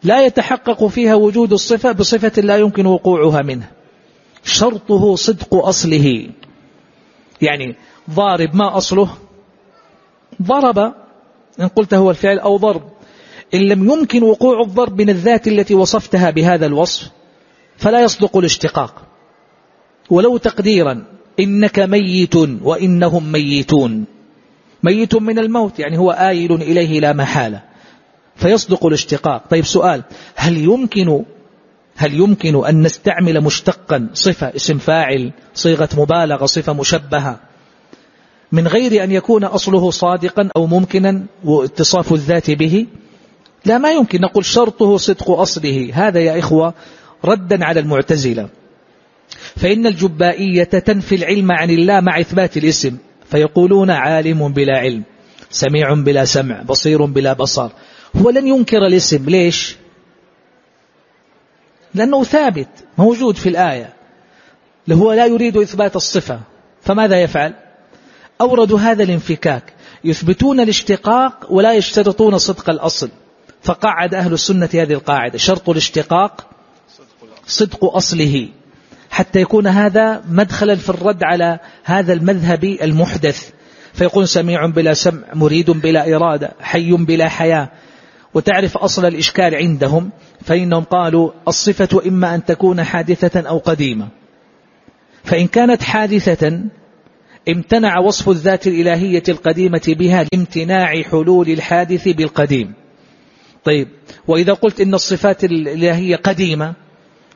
لا يتحقق فيها وجود الصفة بصفة لا يمكن وقوعها منه. شرطه صدق أصله. يعني ضارب ما أصله؟ ضرب إن قلت هو الفعل أو ضرب. إن لم يمكن وقوع الضرب من الذات التي وصفتها بهذا الوصف فلا يصدق الاشتقاق. ولو تقديرا إنك ميت وإنهم ميتون. ميت من الموت يعني هو آيل إليه لا محالة. فيصدق الاشتقاق. طيب سؤال هل يمكن هل يمكن أن نستعمل مشتقا صفة اسم فاعل صيغة مبالغة صفة مشبهة؟ من غير أن يكون أصله صادقا أو ممكنا واتصاف الذات به لا ما يمكن. نقول شرطه صدق أصله. هذا يا إخوة ردا على المعتزلة. فإن الجبائية تنفي العلم عن الله مع إثبات الاسم. فيقولون عالم بلا علم سميع بلا سمع بصير بلا بصر. هو لن ينكر الاسم. ليش؟ لأنه ثابت موجود في الآية. هو لا يريد إثبات الصفة. فماذا يفعل؟ أوردوا هذا الانفكاك. يثبتون الاشتقاق ولا يشترطون صدق الأصل. فقعد أهل السنة هذه القاعدة. شرط الاشتقاق صدق أصله. حتى يكون هذا مدخلا في الرد على هذا المذهب المحدث. فيقول سميع بلا سمع مريد بلا إرادة حي بلا حياة. وتعرف أصل الإشكال عندهم فإنهم قالوا الصفة إما أن تكون حادثة أو قديمة. فإن كانت حادثة امتنع وصف الذات الإلهية القديمة بها لامتناع حلول الحادث بالقديم. طيب وإذا قلت إن الصفات الإلهية قديمة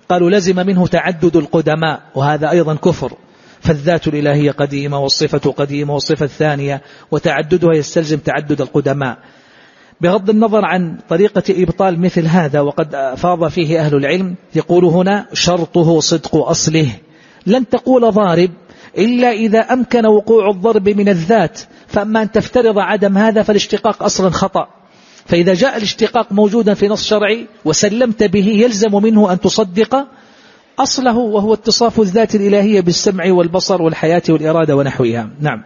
قالوا لزم منه تعدد القدماء وهذا أيضا كفر. فالذات الإلهية قديمة والصفة قديمة والصفة الثانية وتعددها يستلزم تعدد القدماء. بغض النظر عن طريقة إبطال مثل هذا وقد فاض فيه أهل العلم يقول هنا شرطه صدق أصله. لن تقول ضارب إلا إذا أمكن وقوع الضرب من الذات. فأما أن تفترض عدم هذا فالاشتقاق أصلا خطأ. فإذا جاء الاشتقاق موجودا في نص شرعي وسلمت به يلزم منه أن تصدق أصله وهو اتصاف الذات الإلهية بالسمع والبصر والحياة والإرادة ونحوها. نعم.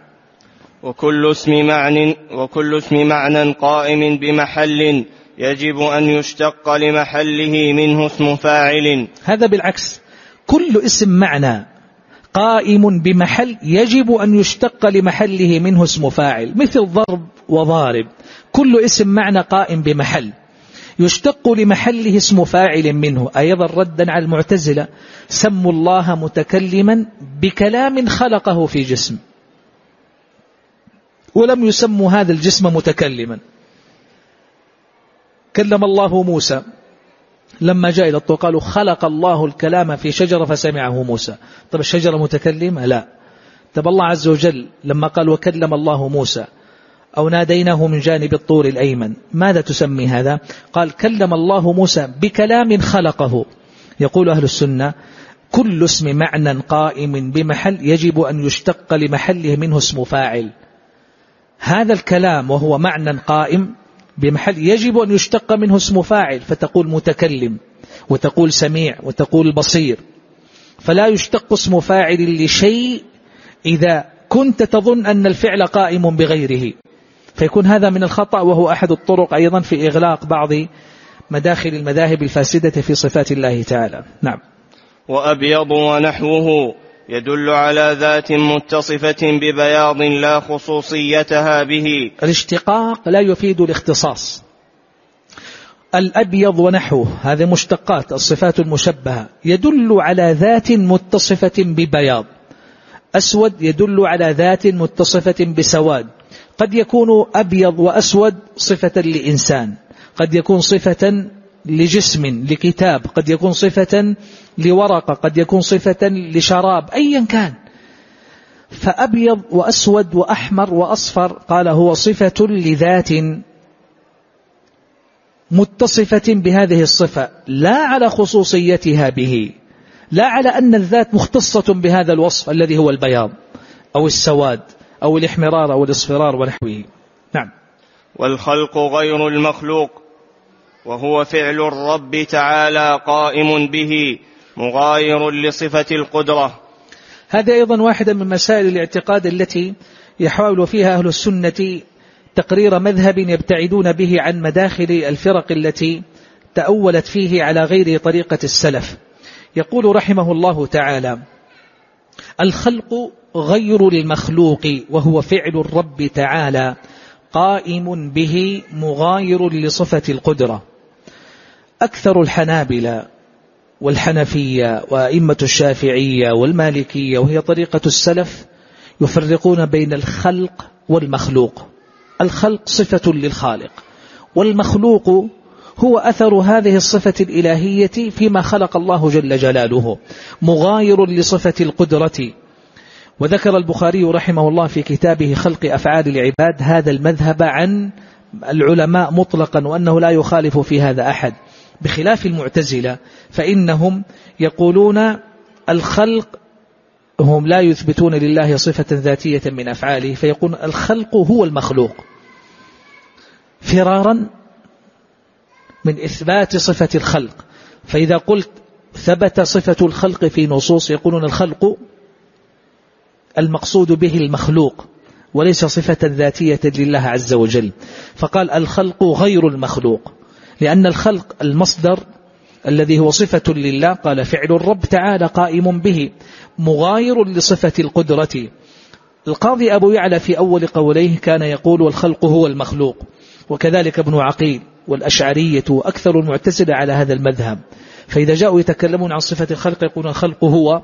وكل اسم معنى وكل اسم معنى قائم بمحل يجب أن يشتق لمحله منه اسم فاعل. هذا بالعكس. كل اسم معنى قائم بمحل يجب أن يشتق لمحله منه اسم فاعل مثل ضرب وضارب. كل اسم معنى قائم بمحل. يشتق لمحله اسم فاعل منه. أيضا ردا على المعتزلة سموا الله متكلما بكلام خلقه في جسم. ولم يسموا هذا الجسم متكلما. كلم الله موسى. لما جاء إلى الطور قالوا خلق الله الكلام في شجرة فسمعه موسى. طب الشجرة متكلمة؟ لا. طب الله عز وجل لما قال وكلم الله موسى أو ناديناه من جانب الطور الأيمن ماذا تسمي هذا؟ قال كلم الله موسى بكلام خلقه. يقول أهل السنة كل اسم معنى قائم بمحل يجب أن يشتق لمحله منه اسم فاعل. هذا الكلام وهو معنى قائم بمحل يجب أن يشتق منه اسم فاعل فتقول متكلم وتقول سميع وتقول بصير. فلا يشتق اسم فاعل لشيء إذا كنت تظن أن الفعل قائم بغيره. فيكون هذا من الخطأ وهو أحد الطرق أيضا في إغلاق بعض مداخل المذاهب الفاسدة في صفات الله تعالى. نعم. وأبيض ونحوه. يدل على ذات متصفة ببياض لا خصوصيتها به. الاشتقاق لا يفيد الاختصاص. الأبيض ونحوه هذه مشتقات الصفات المشبهة يدل على ذات متصفة ببياض. أسود يدل على ذات متصفة بسواد. قد يكون أبيض وأسود صفة لإنسان. قد يكون صفة لجسم لكتاب. قد يكون صفة لورقة قد يكون صفة لشراب أيا كان. فأبيض وأسود وأحمر وأصفر قال هو صفة لذات متصفة بهذه الصفة لا على خصوصيتها به لا على أن الذات مختصة بهذا الوصف الذي هو البياض أو السواد أو الإحمرار أو الإصفرار ونحوه. نعم. والخلق غير المخلوق وهو فعل الرب تعالى قائم به. مغاير لصفة القدرة. هذا أيضا واحدة من مسائل الاعتقاد التي يحاول فيها أهل السنة تقرير مذهب يبتعدون به عن مداخل الفرق التي تأولت فيه على غير طريقة السلف. يقول رحمه الله تعالى الخلق غير المخلوق وهو فعل الرب تعالى قائم به مغاير لصفة القدرة. أكثر الحنابلة والحنفية وأئمة الشافعية والمالكية وهي طريقة السلف يفرقون بين الخلق والمخلوق. الخلق صفة للخالق والمخلوق هو أثر هذه الصفة الإلهية فيما خلق الله جل جلاله مغاير لصفة القدرة. وذكر البخاري رحمه الله في كتابه خلق أفعال العباد هذا المذهب عن العلماء مطلقا وأنه لا يخالف في هذا أحد. بخلاف المعتزلة فإنهم يقولون الخلق هم لا يثبتون لله صفة ذاتية من أفعاله فيقول الخلق هو المخلوق. فرارا من إثبات صفة الخلق. فإذا قلت ثبت صفة الخلق في نصوص يقولون الخلق المقصود به المخلوق وليس صفة ذاتية لله عز وجل. فقال الخلق غير المخلوق. لأن الخلق المصدر الذي هو صفة لله قال فعل الرب تعالى قائم به مغاير لصفة القدرة. القاضي أبو يعلى في أول قوليه كان يقول والخلق هو المخلوق وكذلك ابن عقيل والأشعرية وأكثر المعتزلة على هذا المذهب. فإذا جاءوا يتكلمون عن صفة الخلق يقولون الخلق هو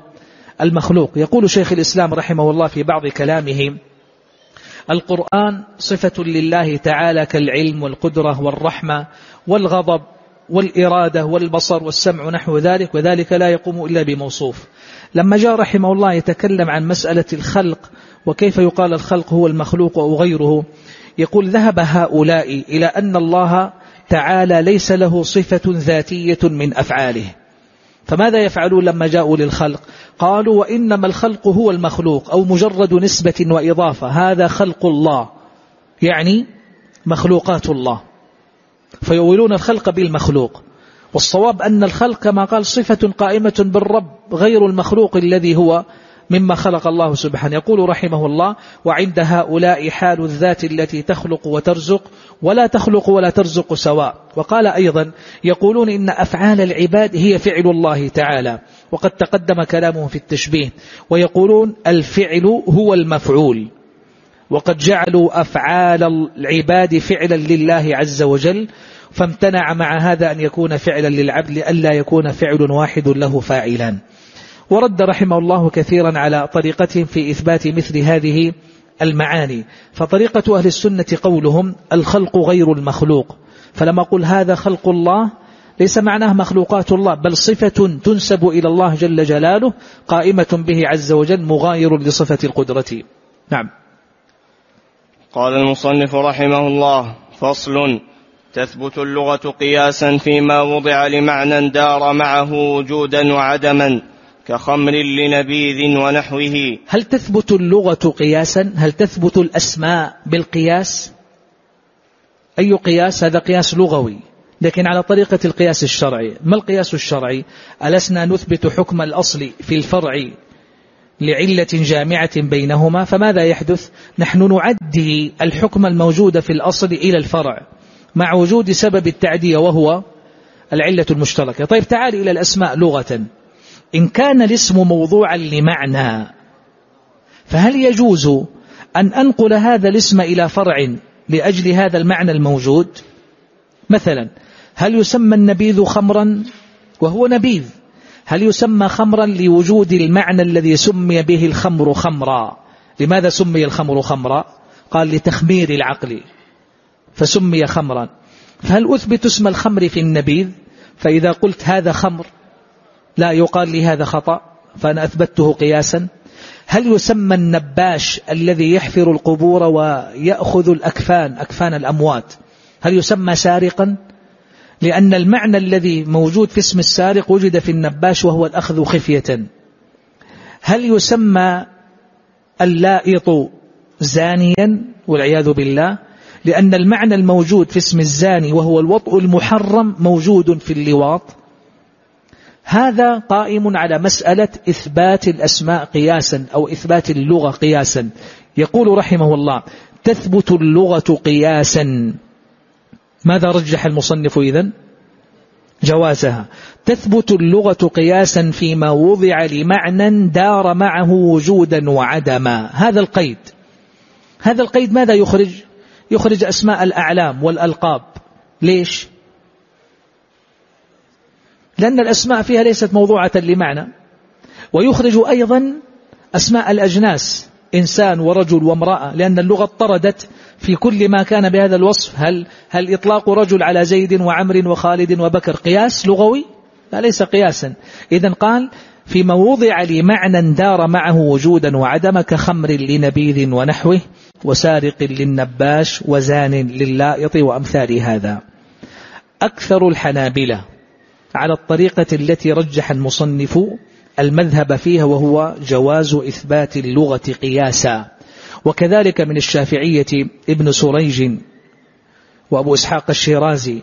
المخلوق يقول شيخ الإسلام رحمه الله في بعض كلامه القرآن صفة لله تعالى كالعلم والقدرة والرحمة والغضب والإرادة والبصر والسمع نحو ذلك وذلك لا يقوم إلا بموصوف. لما جاء رحمه الله يتكلم عن مسألة الخلق وكيف يقال الخلق هو المخلوق أو غيره يقول ذهب هؤلاء إلى أن الله تعالى ليس له صفة ذاتية من أفعاله. فماذا يفعلون لما جاءوا للخلق؟ قالوا وإنما الخلق هو المخلوق أو مجرد نسبة وإضافة هذا خلق الله يعني مخلوقات الله. فيولون الخلق بالمخلوق. والصواب أن الخلق كما قال صفة قائمة بالرب غير المخلوق الذي هو مما خلق الله سبحانه. يقول رحمه الله وعند هؤلاء حال الذات التي تخلق وترزق ولا تخلق ولا ترزق سواء. وقال أيضا يقولون إن أفعال العباد هي فعل الله تعالى. وقد تقدم كلامه في التشبيه. ويقولون الفعل هو المفعول. وقد جعلوا أفعال العباد فعلا لله عز وجل فامتنع مع هذا أن يكون فعلا للعبد لألا يكون فعل واحد له فاعلا ورد رحمه الله كثيرا على طريقتهم في إثبات مثل هذه المعاني. فطريقة أهل السنة قولهم الخلق غير المخلوق. فلما أقول هذا خلق الله ليس معناه مخلوقات الله بل صفة تنسب إلى الله جل جلاله قائمة به عز وجل مغاير لصفة القدرة. نعم. قال المصنف رحمه الله فصل تثبت اللغة قياسا فيما وضع لمعنى دار معه وجودا وعدما كخمر لنبيذ ونحوه. هل تثبت اللغة قياسا؟ هل تثبت الأسماء بالقياس؟ أي قياس؟ هذا قياس لغوي. لكن على طريقة القياس الشرعي ما القياس الشرعي؟ ألسنا نثبت حكم الأصل في الفرع لعلة جامعة بينهما فماذا يحدث؟ نحن نعدي الحكم الموجود في الأصل إلى الفرع مع وجود سبب التعدية وهو العلة المشتركة. طيب تعال إلى الأسماء لغة. إن كان الاسم موضوعا لمعنى فهل يجوز أن أنقل هذا الاسم إلى فرع لأجل هذا المعنى الموجود؟ مثلا هل يسمى النبيذ خمرا وهو نبيذ؟ هل يسمى خمرا لوجود المعنى الذي سمي به الخمر خمرا؟ لماذا سمي الخمر خمرا؟ قال لتخمير العقل. فسمي خمرا. فهل أثبت اسم الخمر في النبيذ؟ فإذا قلت هذا خمر لا يقال لي هذا خطأ فأنا أثبته قياسا. هل يسمى النباش الذي يحفر القبور ويأخذ الأكفان أكفان الأموات؟ هل يسمى سارقا؟ لأن المعنى الذي موجود في اسم السارق وجد في النباش وهو الأخذ خفية. هل يسمى اللائط زانيا والعياذ بالله؟ لأن المعنى الموجود في اسم الزاني وهو الوطء المحرم موجود في اللواط. هذا قائم على مسألة إثبات الأسماء قياسا أو إثبات اللغة قياسا. يقول رحمه الله تثبت اللغة قياسا. ماذا رجح المصنف إذن؟ جوازها. تثبت اللغة قياسا فيما وضع لمعنى دار معه وجودا وعدما. هذا القيد. هذا القيد ماذا يخرج؟ يخرج أسماء الأعلام والألقاب. ليش؟ لأن الأسماء فيها ليست موضوعة لمعنى. ويخرج أيضا أسماء الأجناس. إنسان ورجل وامرأة لأن اللغة اضطردت في كل ما كان بهذا الوصف. هل, هل إطلاق رجل على زيد وعمر وخالد وبكر قياس لغوي؟ لا ليس قياسا. إذا قال في موضع لمعنى دار معه وجودا وعدم كخمر لنبيذ ونحوه وسارق للنباش وزان للائط وأمثال هذا. أكثر الحنابلة على الطريقة التي رجح المصنف المذهب فيها وهو جواز إثبات اللغة قياسا. وكذلك من الشافعية ابن سريج وأبو إسحاق الشيرازي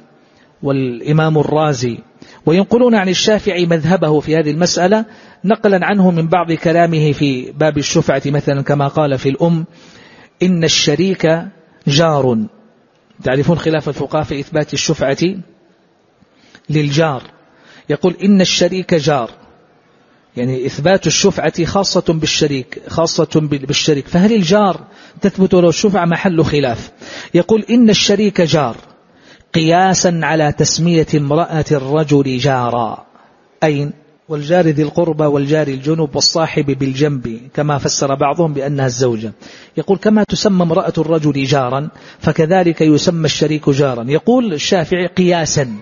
والإمام الرازي. وينقلون عن الشافعي مذهبه في هذه المسألة نقلا عنه من بعض كلامه في باب الشفعة مثلا كما قال في الأم إن الشريك جار. تعرفون خلاف الفقهاء في إثبات الشفعة للجار. يقول إن الشريك جار. يعني إثبات الشفعة خاصة بالشريك خاصة بالشريك. فهل الجار تثبت له الشفعة محل خلاف؟ يقول إن الشريك جار. قياسا على تسمية امرأة الرجل جارا. أين؟ والجار ذي القربى والجار الجنوب والصاحب بالجنب كما فسر بعضهم بأنها الزوجة. يقول كما تسمى امرأة الرجل جارا فكذلك يسمى الشريك جارا. يقول الشافعي قياسا.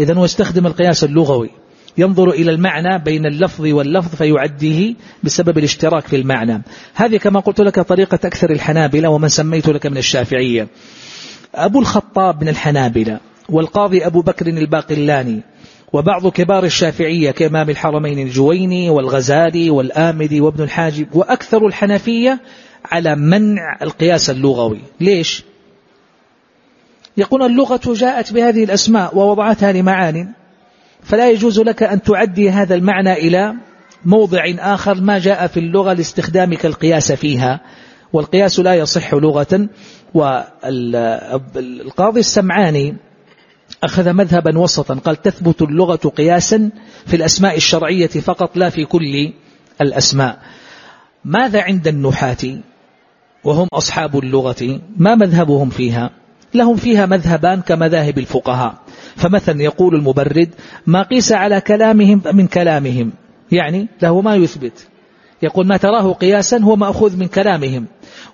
إذا هو يستخدم القياس اللغوي. ينظر إلى المعنى بين اللفظ واللفظ فيعديه بسبب الاشتراك في المعنى. هذه كما قلت لك طريقة أكثر الحنابلة ومن سميت لك من الشافعية. أبو الخطاب من الحنابلة والقاضي أبو بكر الباقلاني وبعض كبار الشافعية كإمام الحرمين الجويني والغزالي والآمدي وابن الحاجب وأكثر الحنفية على منع القياس اللغوي. ليش؟ يقول اللغة جاءت بهذه الأسماء ووضعتها لمعان. فلا يجوز لك أن تعدي هذا المعنى إلى موضع آخر ما جاء في اللغة لاستخدامك القياس فيها. والقياس لا يصح لغة والقاضي السمعاني أخذ مذهبا وسطا قال تثبت اللغة قياسا في الأسماء الشرعية فقط لا في كل الأسماء. ماذا عند النحاة؟ وهم أصحاب اللغة ما مذهبهم فيها؟ لهم فيها مذهبان كمذاهب الفقهاء. فمثلا يقول المبرد ما قيس على كلامهم من كلامهم. يعني له ما يثبت. يقول ما تراه قياسا هو مأخوذ من كلامهم.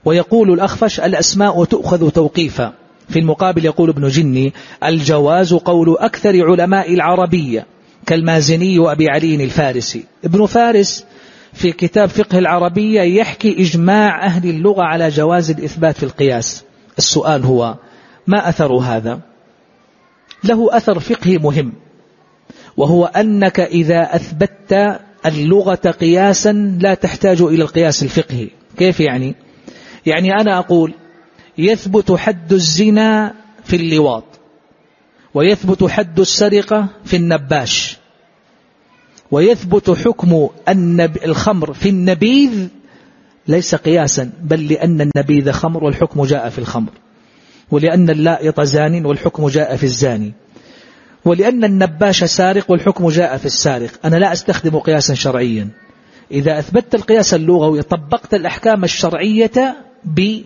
ويقول الأخفش الأسماء تؤخذ توقيفا. في المقابل يقول ابن جني الجواز قول أكثر علماء العربية كالمازني وأبي علي الفارسي. ابن فارس في كتاب فقه العربية يحكي إجماع أهل اللغة على جواز الإثبات في القياس. السؤال هو ما أثر هذا؟ له أثر فقهي مهم وهو أنك إذا أثبتت اللغة قياسا لا تحتاج إلى القياس الفقهي كيف يعني؟ يعني أنا أقول يثبت حد الزنا في اللواط ويثبت حد السرقة في النباش ويثبت حكم. الخمر في النبيذ ليس قياسا بل لأن النبيذ خمر والحكم جاء في الخمر ولأن اللائط زان والحكم جاء في الزاني ولأن النباش سارق والحكم جاء في السارق. أنا لا أستخدم قياسا شرعيا. إذا أثبتت القياس اللغوي طبقت الأحكام الشرعية ب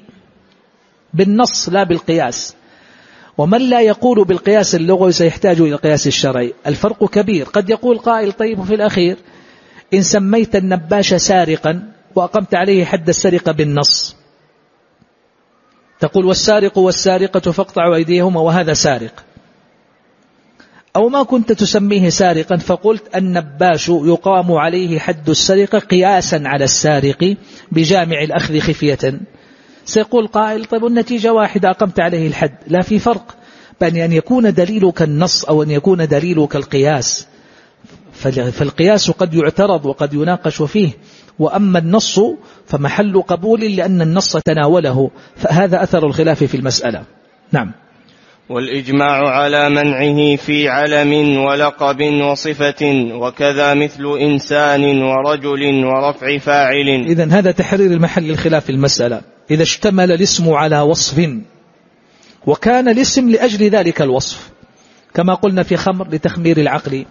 بالنص لا بالقياس. ومن لا يقول بالقياس اللغوي سيحتاج إلى القياس الشرعي. الفرق كبير. قد يقول قائل طيب في الأخير إن سميت النباش سارقا وأقمت عليه حد السرقة بالنص. تقول والسارق والسارقة فاقطعوا أيديهما وهذا سارق. أو ما كنت تسميه سارقا فقلت النباش يقام عليه حد السرقة قياسا على السارق بجامع الأخذ خفية. سيقول قائل طيب النتيجة واحدة أقمت عليه الحد. لا في فرق بين أن يكون دليلك النص أو أن يكون دليلك القياس. فالقياس قد يعترض وقد يناقش فيه. وأما النص فمحل قبول لأن النص تناوله فهذا أثر الخلاف في المسألة. نعم. والإجماع على منعه في علم ولقب وصفة وكذا مثل إنسان ورجل ورفع فاعل. إذا هذا تحرير المحل الخلاف المسألة. إذا اشتمل الاسم على وصف وكان الاسم لأجل ذلك الوصف كما قلنا في خمر لتخمير العقل.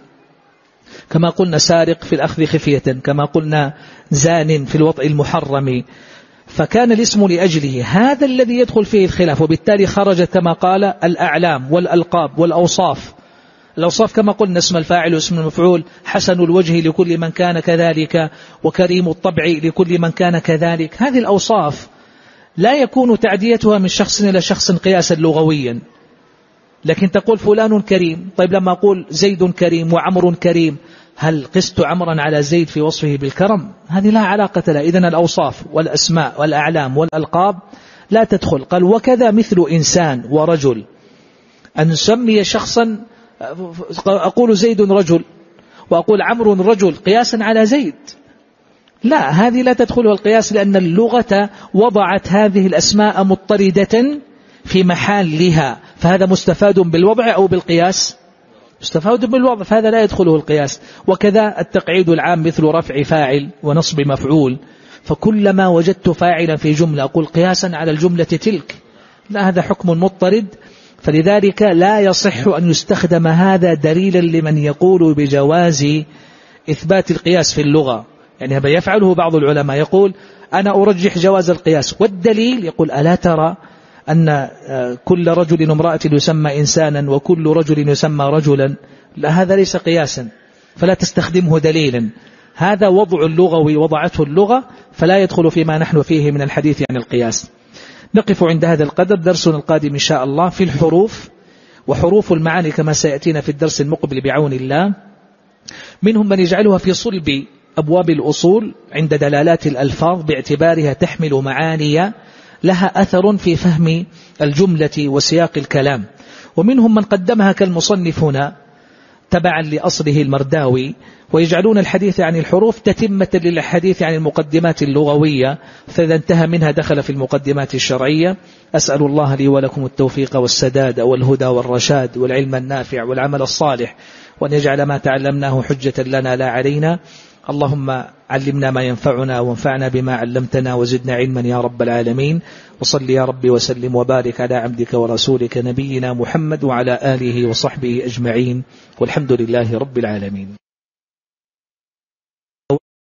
كما قلنا سارق في الأخذ خفية كما قلنا زان في الوضع المحرم. فكان الاسم لأجله. هذا الذي يدخل فيه الخلاف وبالتالي خرج كما قال الأعلام والألقاب والأوصاف. الأوصاف كما قلنا اسم الفاعل واسم المفعول حسن الوجه لكل من كان كذلك وكريم الطبع لكل من كان كذلك. هذه الأوصاف لا يكون تعديتها من شخص إلى شخص قياسا لغويا. لكن تقول فلان كريم. طيب لما أقول زيد كريم وعمر كريم هل قست عمرا على زيد في وصفه بالكرم؟ هذه لا علاقة لها. إذن الأوصاف والأسماء والأعلام والألقاب لا تدخل. قال وكذا مثل إنسان ورجل. أن نسمي شخصا أقول زيد رجل وأقول عمرو رجل قياسا على زيد. لا هذه لا تدخلها القياس لأن اللغة وضعت هذه الأسماء مضطردة في محلها. فهذا مستفاد بالوضع أو بالقياس؟ مستفاد بالوضع فهذا لا يدخله القياس. وكذا التقعيد العام مثل رفع فاعل ونصب مفعول. فكلما وجدت فاعلا في جملة أقول قياسا على الجملة تلك. لا هذا حكم مضطرد. فلذلك لا يصح أن يستخدم هذا دليلا لمن يقول بجواز إثبات القياس في اللغة. يعني هذا يفعله بعض العلماء يقول أنا أرجح جواز القياس. والدليل يقول ألا ترى أن آه، كل رجل امرأة يسمى إنسانا وكل رجل يسمى رجلا لا هذا ليس قياسا فلا تستخدمه دليلا. هذا وضع اللغوي وضعته اللغة فلا يدخل فيما نحن فيه من الحديث عن القياس. نقف عند هذا القدر درسنا القادم إن شاء الله في الحروف وحروف المعاني كما سيأتينا في الدرس المقبل بعون الله. منهم من يجعلها في صلب أبواب الأصول عند دلالات الألفاظ باعتبارها تحمل معاني لها أثر في فهم الجملة وسياق الكلام. ومنهم من قدمها كالمصنف هنا تبعا لأصله المرداوي ويجعلون الحديث عن الحروف تتمة للحديث عن المقدمات اللغوية فإذا انتهى منها دخل في المقدمات الشرعية. أسأل الله لي ولكم التوفيق والسداد والهدى والرشاد والعلم النافع والعمل الصالح وأن يجعل ما تعلمناه حجة لنا لا علينا. اللهم علمنا ما ينفعنا وانفعنا بما علمتنا وزدنا علما يا رب العالمين. وصل يا رب وسلم وبارك على عبدك ورسولك نبينا محمد وعلى آله وصحبه أجمعين. والحمد لله رب العالمين.